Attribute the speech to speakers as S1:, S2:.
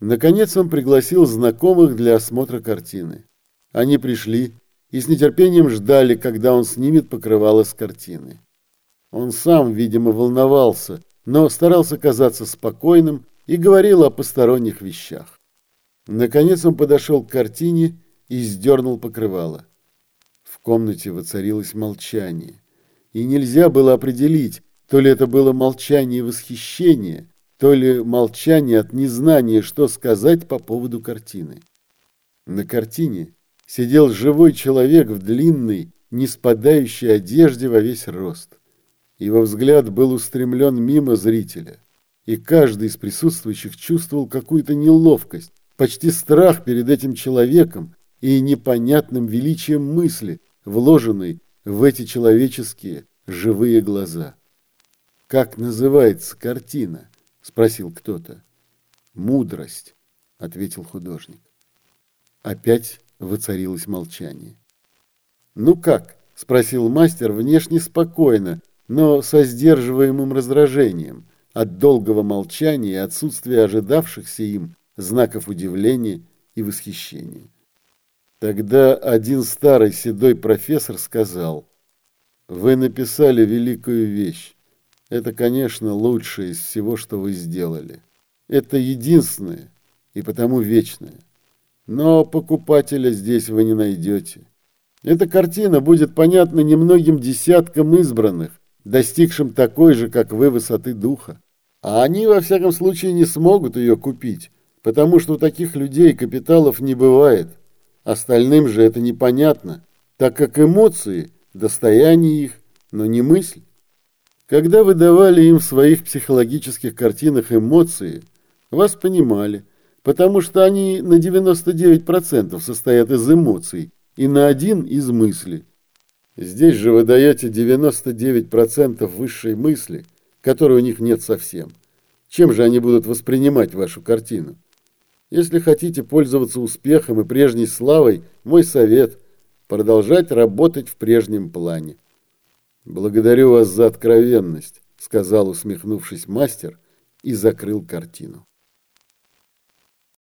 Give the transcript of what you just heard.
S1: Наконец он пригласил знакомых для осмотра картины. Они пришли и с нетерпением ждали, когда он снимет покрывало с картины. Он сам, видимо, волновался, но старался казаться спокойным и говорил о посторонних вещах. Наконец он подошел к картине и сдернул покрывало. В комнате воцарилось молчание, и нельзя было определить, то ли это было молчание восхищения, то ли молчание от незнания, что сказать по поводу картины. На картине сидел живой человек в длинной, не спадающей одежде во весь рост. Его взгляд был устремлен мимо зрителя, и каждый из присутствующих чувствовал какую-то неловкость, почти страх перед этим человеком и непонятным величием мысли, вложенной в эти человеческие живые глаза. «Как называется картина?» – спросил кто-то. «Мудрость», – ответил художник. Опять воцарилось молчание. «Ну как?» – спросил мастер внешне спокойно, но со сдерживаемым раздражением от долгого молчания и отсутствия ожидавшихся им знаков удивления и восхищения. Тогда один старый седой профессор сказал, «Вы написали великую вещь. Это, конечно, лучшее из всего, что вы сделали. Это единственное и потому вечное. Но покупателя здесь вы не найдете. Эта картина будет понятна немногим десяткам избранных, достигшим такой же, как вы, высоты духа. А они, во всяком случае, не смогут ее купить, потому что у таких людей капиталов не бывает. Остальным же это непонятно, так как эмоции – достояние их, но не мысль. Когда вы давали им в своих психологических картинах эмоции, вас понимали, потому что они на 99% состоят из эмоций и на один из мысли. Здесь же вы даете 99% высшей мысли, которой у них нет совсем. Чем же они будут воспринимать вашу картину? Если хотите пользоваться успехом и прежней славой, мой совет – продолжать работать в прежнем плане. «Благодарю вас за откровенность», — сказал, усмехнувшись мастер, и закрыл картину.